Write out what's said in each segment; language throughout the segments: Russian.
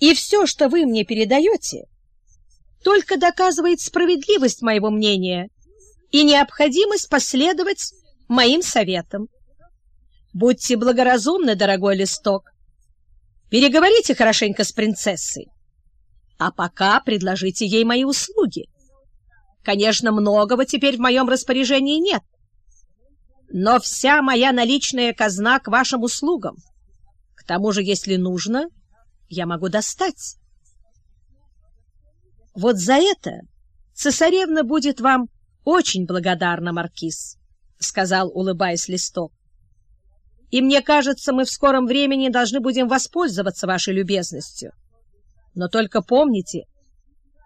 И все, что вы мне передаете, только доказывает справедливость моего мнения и необходимость последовать моим советам. Будьте благоразумны, дорогой листок. Переговорите хорошенько с принцессой, а пока предложите ей мои услуги. Конечно, многого теперь в моем распоряжении нет, но вся моя наличная казна к вашим услугам. К тому же, если нужно, я могу достать. Вот за это цесаревна будет вам очень благодарна, Маркиз, — сказал, улыбаясь Листок. И мне кажется, мы в скором времени должны будем воспользоваться вашей любезностью. Но только помните,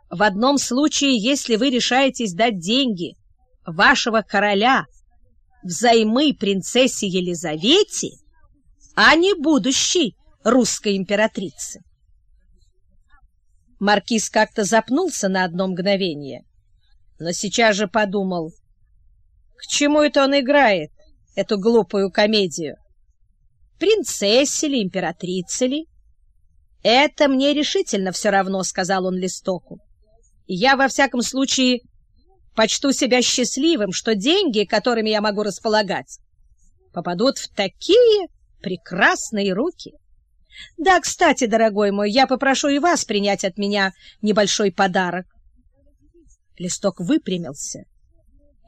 в одном случае, если вы решаетесь дать деньги вашего короля взаймы принцессе Елизавете, а не будущей русской императрицы. Маркиз как-то запнулся на одно мгновение, но сейчас же подумал, к чему это он играет, эту глупую комедию? Принцессе ли, императрице ли? Это мне решительно все равно, — сказал он Листоку. Я, во всяком случае, почту себя счастливым, что деньги, которыми я могу располагать, попадут в такие прекрасные руки. Да, кстати, дорогой мой, я попрошу и вас принять от меня небольшой подарок. Листок выпрямился,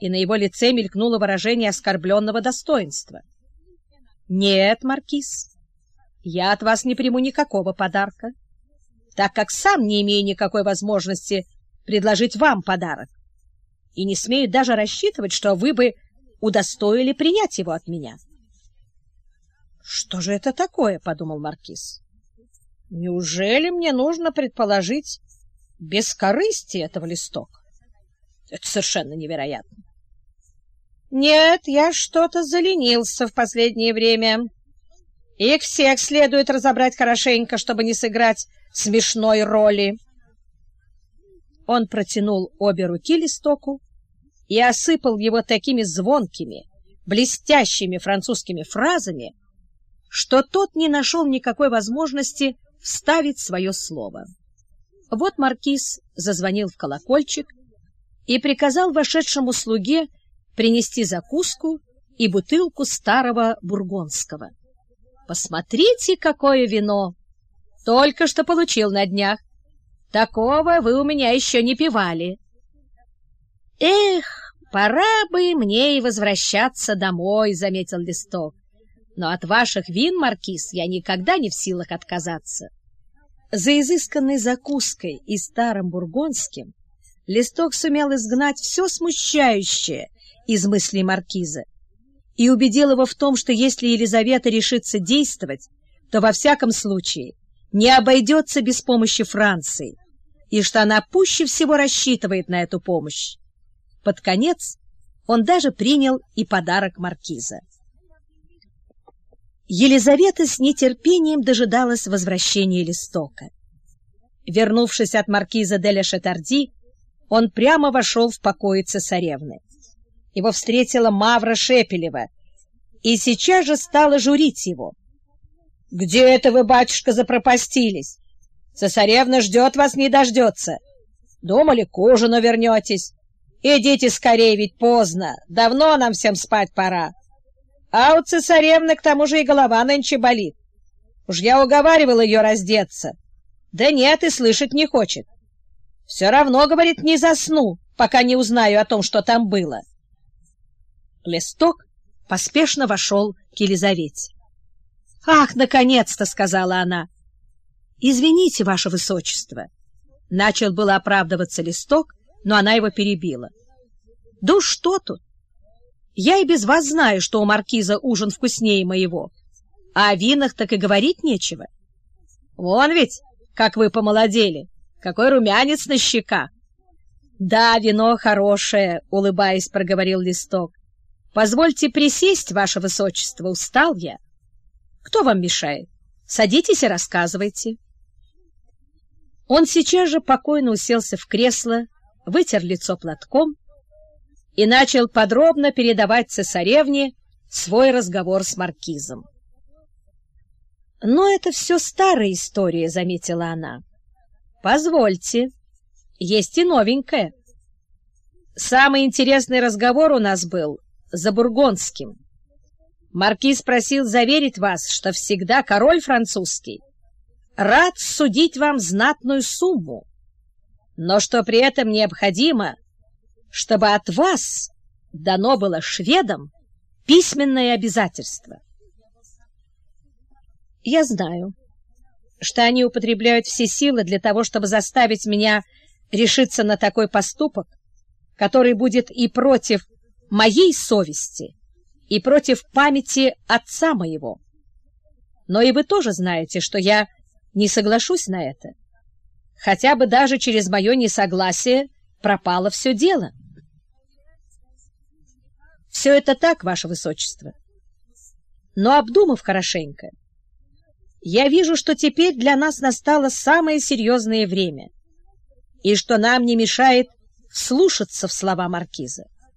и на его лице мелькнуло выражение оскорбленного достоинства. — Нет, Маркиз, я от вас не приму никакого подарка, так как сам не имею никакой возможности предложить вам подарок и не смею даже рассчитывать, что вы бы удостоили принять его от меня. — Что же это такое? — подумал Маркиз. — Неужели мне нужно предположить бескорыстие этого листок? Это совершенно невероятно. — Нет, я что-то заленился в последнее время. Их всех следует разобрать хорошенько, чтобы не сыграть смешной роли. Он протянул обе руки листоку и осыпал его такими звонкими, блестящими французскими фразами, что тот не нашел никакой возможности вставить свое слово. Вот маркиз зазвонил в колокольчик и приказал вошедшему слуге принести закуску и бутылку старого бургонского. «Посмотрите, какое вино! Только что получил на днях. Такого вы у меня еще не пивали. Эх, пора бы мне и возвращаться домой, — заметил Листок. Но от ваших вин, Маркиз, я никогда не в силах отказаться. За изысканной закуской и старым бургонским Листок сумел изгнать все смущающее из мыслей Маркиза и убедил его в том, что если Елизавета решится действовать, то во всяком случае не обойдется без помощи Франции, и что она пуще всего рассчитывает на эту помощь. Под конец он даже принял и подарок маркиза. Елизавета с нетерпением дожидалась возвращения Листока. Вернувшись от маркиза де Шатарди, он прямо вошел в покои цесаревны. Его встретила Мавра Шепелева и сейчас же стала журить его. — Где это вы, батюшка, запропастились? Цесаревна ждет вас, не дождется. Думали, к ужину вернетесь. Идите скорее, ведь поздно. Давно нам всем спать пора. А у цесаревны к тому же и голова нынче болит. Уж я уговаривал ее раздеться. Да нет, и слышать не хочет. Все равно, говорит, не засну, пока не узнаю о том, что там было. Листок поспешно вошел к Елизавете. «Ах, наконец-то!» — сказала она. «Извините, ваше высочество!» Начал было оправдываться Листок, но она его перебила. «Да что тут? Я и без вас знаю, что у маркиза ужин вкуснее моего, а о винах так и говорить нечего. Вон ведь, как вы помолодели, какой румянец на щеках!» «Да, вино хорошее», — улыбаясь, проговорил Листок. «Позвольте присесть, ваше высочество, устал я. Кто вам мешает? Садитесь и рассказывайте». Он сейчас же покойно уселся в кресло, вытер лицо платком и начал подробно передавать цесаревне свой разговор с маркизом. Но это все старая история, заметила она. Позвольте, есть и новенькая. Самый интересный разговор у нас был за Бургонским. Маркиз просил заверить вас, что всегда король французский рад судить вам знатную сумму, но что при этом необходимо, чтобы от вас дано было шведам письменное обязательство. Я знаю, что они употребляют все силы для того, чтобы заставить меня решиться на такой поступок, который будет и против моей совести, и против памяти отца моего. Но и вы тоже знаете, что я не соглашусь на это. Хотя бы даже через мое несогласие пропало все дело. Все это так, ваше высочество. Но обдумав хорошенько, я вижу, что теперь для нас настало самое серьезное время, и что нам не мешает вслушаться в слова маркиза.